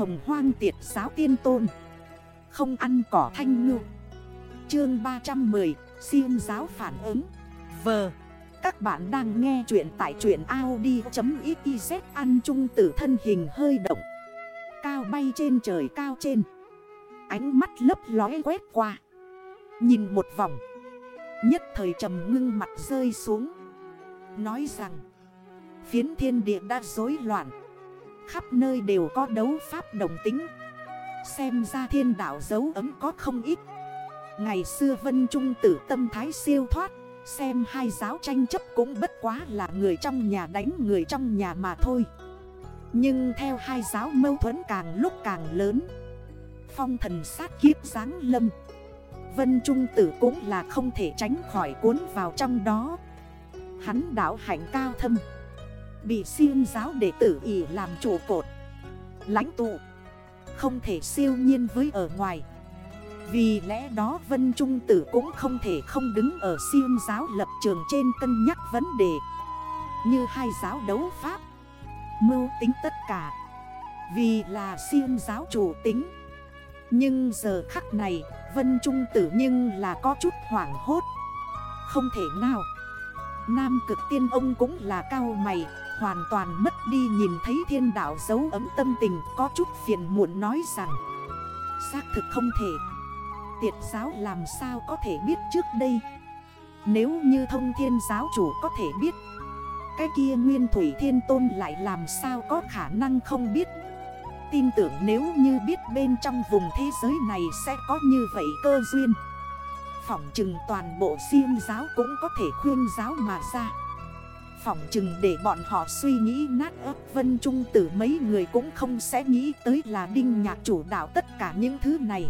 hồng hoang tiệt giáo tiên tôn. Không ăn cỏ thanh ngư. Chương 310 Siêng giáo phản ứng. Vờ Các bạn đang nghe chuyện tại truyện Audi.xyz Ăn trung tử thân hình hơi động. Cao bay trên trời cao trên. Ánh mắt lấp lóe quét qua. Nhìn một vòng. Nhất thời trầm ngưng mặt rơi xuống. Nói rằng, Phiến thiên địa đã rối loạn. Khắp nơi đều có đấu pháp đồng tính. Xem ra thiên đảo dấu ấm có không ít. Ngày xưa vân trung tử tâm thái siêu thoát, Xem hai giáo tranh chấp cũng bất quá là người trong nhà đánh người trong nhà mà thôi. Nhưng theo hai giáo mâu thuẫn càng lúc càng lớn, Phong thần sát kiếp giáng lâm. Vân Trung Tử cũng là không thể tránh khỏi cuốn vào trong đó. Hắn đảo hạnh cao thâm. Bị siêu giáo đệ tử ỉ làm chủ cột. Lãnh tụ. Không thể siêu nhiên với ở ngoài. Vì lẽ đó Vân Trung Tử cũng không thể không đứng ở siêu giáo lập trường trên cân nhắc vấn đề. Như hai giáo đấu pháp. Mưu tính tất cả. Vì là siêu giáo chủ tính. Nhưng giờ khắc này, Vân Trung Tử nhưng là có chút hoảng hốt. Không thể nào. Nam cực tiên ông cũng là cao mày. Hoàn toàn mất đi nhìn thấy thiên đạo dấu ấm tâm tình, Có chút phiền muộn nói rằng, Xác thực không thể. Tiệt giáo làm sao có thể biết trước đây? Nếu như thông thiên giáo chủ có thể biết, Cái kia nguyên thủy thiên tôn lại làm sao có khả năng không biết? Tin tưởng nếu như biết bên trong vùng thế giới này sẽ có như vậy cơ duyên. Phỏng chừng toàn bộ siêng giáo cũng có thể khuyên giáo mà ra. Phỏng chừng để bọn họ suy nghĩ nát ớt. Vân trung tử mấy người cũng không sẽ nghĩ tới là đinh nhạc chủ đạo tất cả những thứ này.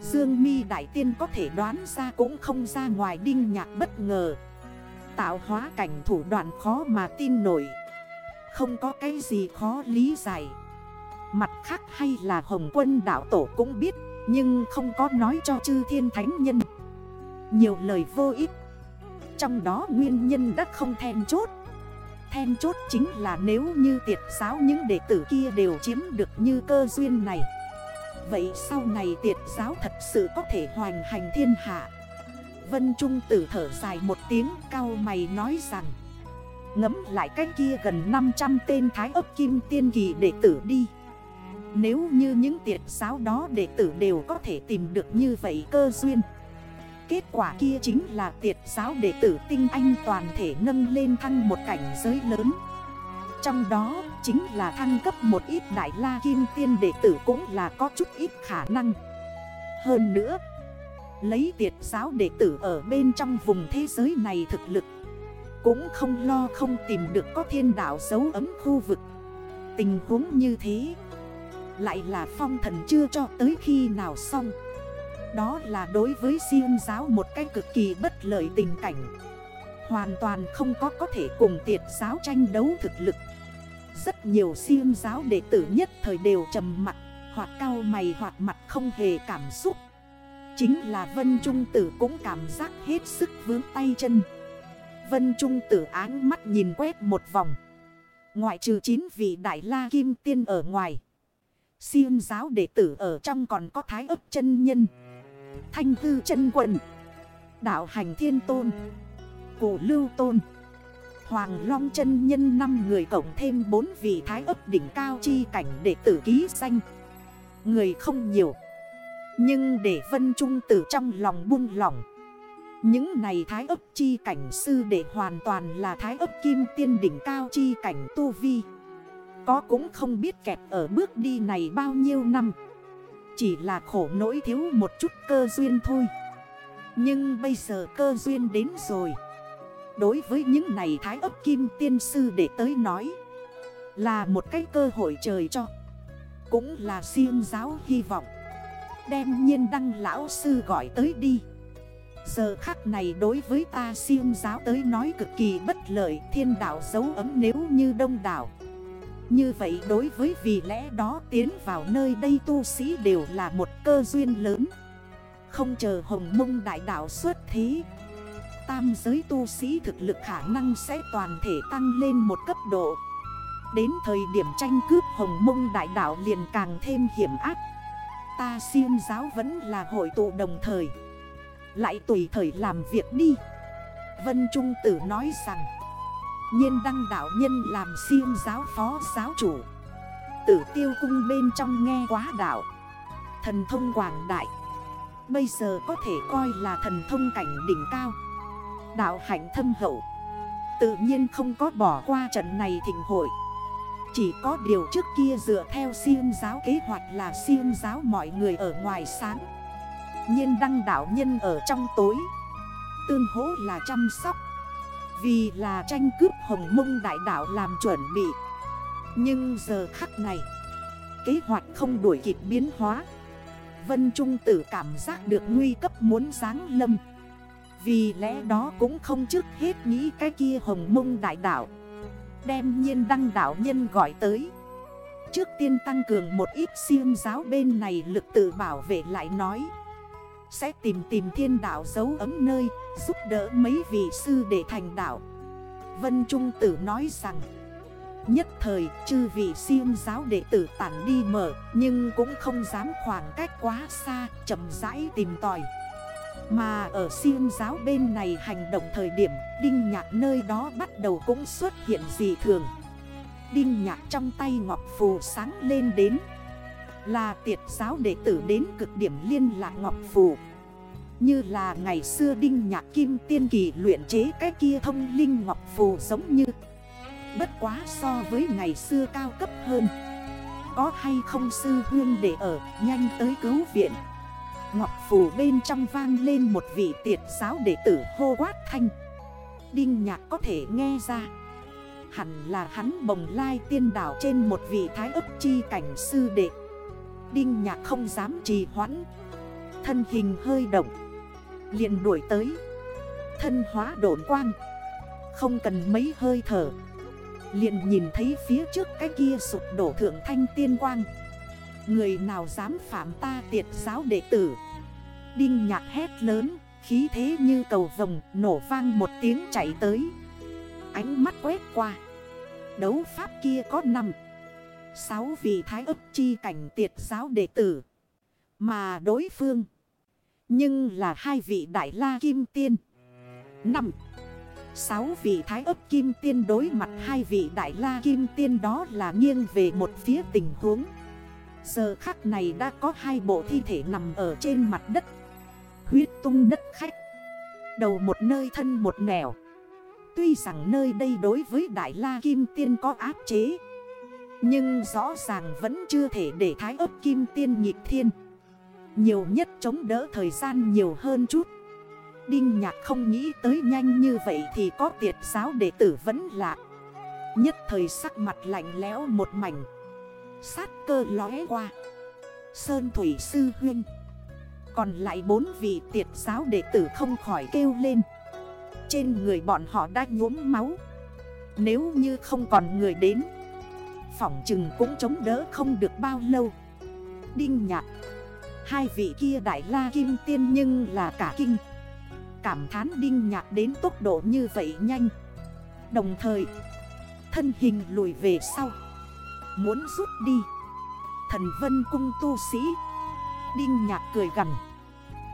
Dương mi đại tiên có thể đoán ra cũng không ra ngoài đinh nhạc bất ngờ. Tạo hóa cảnh thủ đoạn khó mà tin nổi. Không có cái gì khó lý giải. Mặt khác hay là hồng quân đảo tổ cũng biết, Nhưng không có nói cho chư thiên thánh nhân. Nhiều lời vô ích. Trong đó nguyên nhân đã không then chốt. Then chốt chính là nếu như tiệt giáo những đệ tử kia đều chiếm được như cơ duyên này, Vậy sau này tiệt giáo thật sự có thể hoành hành thiên hạ? Vân Trung tử thở dài một tiếng, cao mày nói rằng Ngấm lại cách kia gần 500 tên thái ấp kim tiên kỳ đệ tử đi. Nếu như những tiệt giáo đó đệ tử đều có thể tìm được như vậy cơ duyên Kết quả kia chính là tiệt giáo đệ tử tinh anh toàn thể nâng lên thăng một cảnh giới lớn. Trong đó, chính là thăng cấp một ít đại la kim tiên đệ tử cũng là có chút ít khả năng. Hơn nữa, Lấy tiệt giáo đệ tử ở bên trong vùng thế giới này thực lực, Cũng không lo không tìm được có thiên đảo dấu ấm khu vực. Tình huống như thế, Lại là phong thần chưa cho tới khi nào xong đó là đối với siêu giáo một cái cực kỳ bất lợi tình cảnh. Hoàn toàn không có có thể cùng tiệt giáo tranh đấu thực lực. Rất nhiều siêu giáo đệ tử nhất thời đều trầm mặt, Hoặc cao mày hoặc mặt không hề cảm xúc. Chính là Vân Trung Tử cũng cảm giác hết sức vướng tay chân. Vân Trung Tử áng mắt nhìn quét một vòng. Ngoại trừ 9 vị Đại La Kim Tiên ở ngoài, Siêu giáo đệ tử ở trong còn có thái ấp chân nhân. Thanh tư chân quận. Đạo hành thiên tôn. Cổ lưu tôn. Hoàng Long chân nhân 5 người cộng thêm 4 vị thái ấp đỉnh cao chi cảnh để tử ký danh. Người không nhiều, Nhưng để vân trung tử trong lòng buông lỏng. Những này thái ấp chi cảnh sư để hoàn toàn là thái ấp kim tiên đỉnh cao chi cảnh tu vi. Có cũng không biết kẹp ở bước đi này bao nhiêu năm chỉ là khổ nỗi thiếu một chút cơ duyên thôi. Nhưng bây giờ cơ duyên đến rồi. Đối với những này thái ấp kim tiên sư để tới nói, Là một cái cơ hội trời cho. Cũng là siêng giáo hy vọng. Đem nhiên đăng lão sư gọi tới đi. Giờ khắc này đối với ta siêng giáo tới nói cực kỳ bất lợi, Thiên đạo dấu ấm nếu như đông đảo như vậy đối với vì lẽ đó tiến vào nơi đây tu sĩ đều là một cơ duyên lớn. Không chờ hồng mông đại đạo xuất thế, Tam giới tu sĩ thực lực khả năng sẽ toàn thể tăng lên một cấp độ. Đến thời điểm tranh cướp hồng mông đại đảo liền càng thêm hiểm ác. Ta siêng giáo vẫn là hội tụ đồng thời, Lại tùy thời làm việc đi. Vân Trung Tử nói rằng nhiên đăng đạo nhân làm siêng giáo phó giáo chủ. Tử tiêu cung bên trong nghe quá đạo. Thần thông quảng đại. Bây giờ có thể coi là thần thông cảnh đỉnh cao. Đạo hạnh thâm hậu. Tự nhiên không có bỏ qua trận này thịnh hội. Chỉ có điều trước kia dựa theo siêng giáo kế hoạch là siêng giáo mọi người ở ngoài sáng. Nhiên đăng đạo nhân ở trong tối. Tương hỗ là chăm sóc. Vì là tranh cướp hồng mông đại đảo làm chuẩn bị. Nhưng giờ khắc này, Kế hoạch không đuổi kịp biến hóa. Vân Trung tử cảm giác được nguy cấp muốn sáng lâm. Vì lẽ đó cũng không trước hết nghĩ cái kia hồng mông đại đảo Đem nhiên đăng đảo nhân gọi tới. Trước tiên tăng cường một ít siêng giáo bên này lực tự bảo vệ lại nói. Sẽ tìm tìm thiên đạo dấu ấm nơi, Giúp đỡ mấy vị sư để thành đạo. Vân Trung Tử nói rằng, Nhất thời, chư vị siêng giáo đệ tử tản đi mở, Nhưng cũng không dám khoảng cách quá xa, chậm rãi tìm tòi Mà ở siêng giáo bên này hành động thời điểm, Đinh nhạc nơi đó bắt đầu cũng xuất hiện dị thường Đinh nhạc trong tay ngọc phù sáng lên đến là tiệt giáo đệ tử đến cực điểm liên lạc ngọc phù. Như là ngày xưa đinh nhạc kim tiên kỳ luyện chế cái kia thông linh ngọc phù giống như. Bất quá so với ngày xưa cao cấp hơn. Có hay không sư huyên để ở, nhanh tới cứu viện. Ngọc phù bên trong vang lên một vị tiệt giáo đệ tử hô quát thanh. Đinh nhạc có thể nghe ra. Hẳn là hắn bồng lai tiên đảo trên một vị thái ấp chi cảnh sư đệ. Đinh nhạc không dám trì hoãn. Thân hình hơi động, liền đuổi tới. Thân hóa độn quang, Không cần mấy hơi thở. Liền nhìn thấy phía trước cái kia sụp đổ thượng thanh tiên quang. Người nào dám phạm ta tiệt giáo đệ tử? Đinh nhạc hét lớn, Khí thế như cầu vồng, nổ vang một tiếng chạy tới. Ánh mắt quét qua. Đấu pháp kia có nằm sáu vị thái ấp chi cảnh tiệt giáo đệ tử Mà đối phương. Nhưng là hai vị đại la kim tiên. Năm, Sáu vị thái ấp kim tiên đối mặt hai vị đại la kim tiên đó là nghiêng về một phía tình huống. Giờ khắc này đã có hai bộ thi thể nằm ở trên mặt đất. Huyết tung đất khách. Đầu một nơi thân một nẻo. Tuy rằng nơi đây đối với đại la kim tiên có áp chế nhưng rõ ràng vẫn chưa thể để thái ấp kim tiên nhịp thiên. Nhiều nhất chống đỡ thời gian nhiều hơn chút. Đinh nhạc không nghĩ tới nhanh như vậy thì có tiệt giáo đệ tử vẫn lạ. Nhất thời sắc mặt lạnh lẽo một mảnh. Sát cơ lóe qua. Sơn Thủy Sư Huyên. Còn lại bốn vị tiệt giáo đệ tử không khỏi kêu lên. Trên người bọn họ đã nhuốm máu. Nếu như không còn người đến Phỏng chừng cũng chống đỡ không được bao lâu. Đinh nhạc. Hai vị kia đại la kim tiên nhưng là cả kinh. Cảm thán đinh nhạc đến tốc độ như vậy nhanh. Đồng thời, Thân hình lùi về sau. Muốn rút đi. Thần vân cung tu sĩ. Đinh nhạc cười gần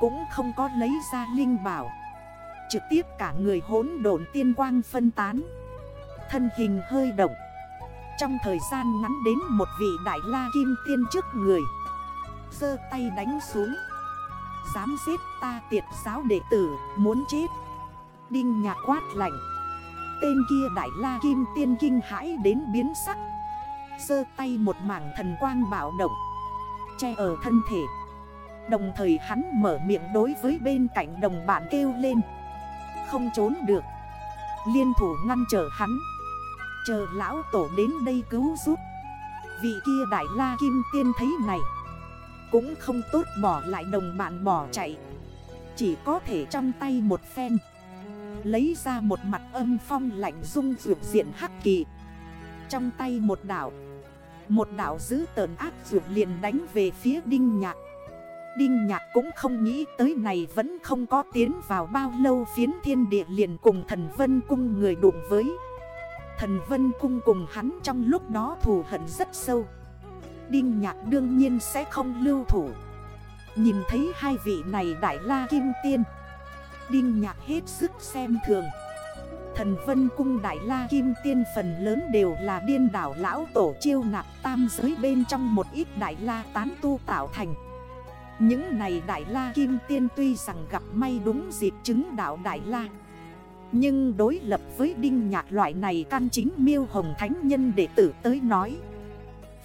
Cũng không có lấy ra linh bảo. Trực tiếp cả người hốn độn tiên quang phân tán. Thân hình hơi động. Trong thời gian ngắn đến một vị đại la kim tiên trước người. Sơ tay đánh xuống. Dám giết ta tiệt giáo đệ tử, Muốn chết. Đinh nhạc quát lạnh. Tên kia đại la kim tiên kinh hãi đến biến sắc. Sơ tay một mảng thần quang bạo động. Che ở thân thể. Đồng thời hắn mở miệng đối với bên cạnh đồng bạn kêu lên. Không trốn được. Liên thủ ngăn trở hắn. Chờ lão tổ đến đây cứu giúp. Vị kia đại la kim tiên thấy này, cũng không tốt bỏ lại đồng bạn bỏ chạy. Chỉ có thể trong tay một phen, Lấy ra một mặt âm phong lạnh rung dược diện hắc kỳ. Trong tay một đảo Một đảo giữ tờn áp dược liền đánh về phía đinh nhạc. Đinh nhạc cũng không nghĩ tới này vẫn không có tiến vào bao lâu phiến thiên địa liền cùng thần vân cung người đụng với. Thần Vân Cung cùng hắn trong lúc đó thù hận rất sâu. Đinh Nhạc đương nhiên sẽ không lưu thủ. Nhìn thấy hai vị này đại la kim tiên. Đinh Nhạc hết sức xem thường. Thần Vân Cung Đại La Kim Tiên phần lớn đều là điên đảo lão tổ chiêu nạp tam giới bên trong một ít Đại La tán tu tạo thành. Những này Đại La Kim Tiên tuy rằng gặp may đúng dịp chứng đạo Đại La. Nhưng đối lập với Đinh Nhạc loại này can chính miêu hồng thánh nhân đệ tử tới nói.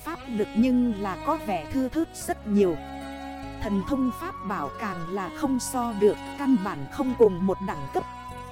Pháp lực nhưng là có vẻ thư thức rất nhiều. Thần thông pháp bảo càng là không so được, Căn bản không cùng một đẳng cấp.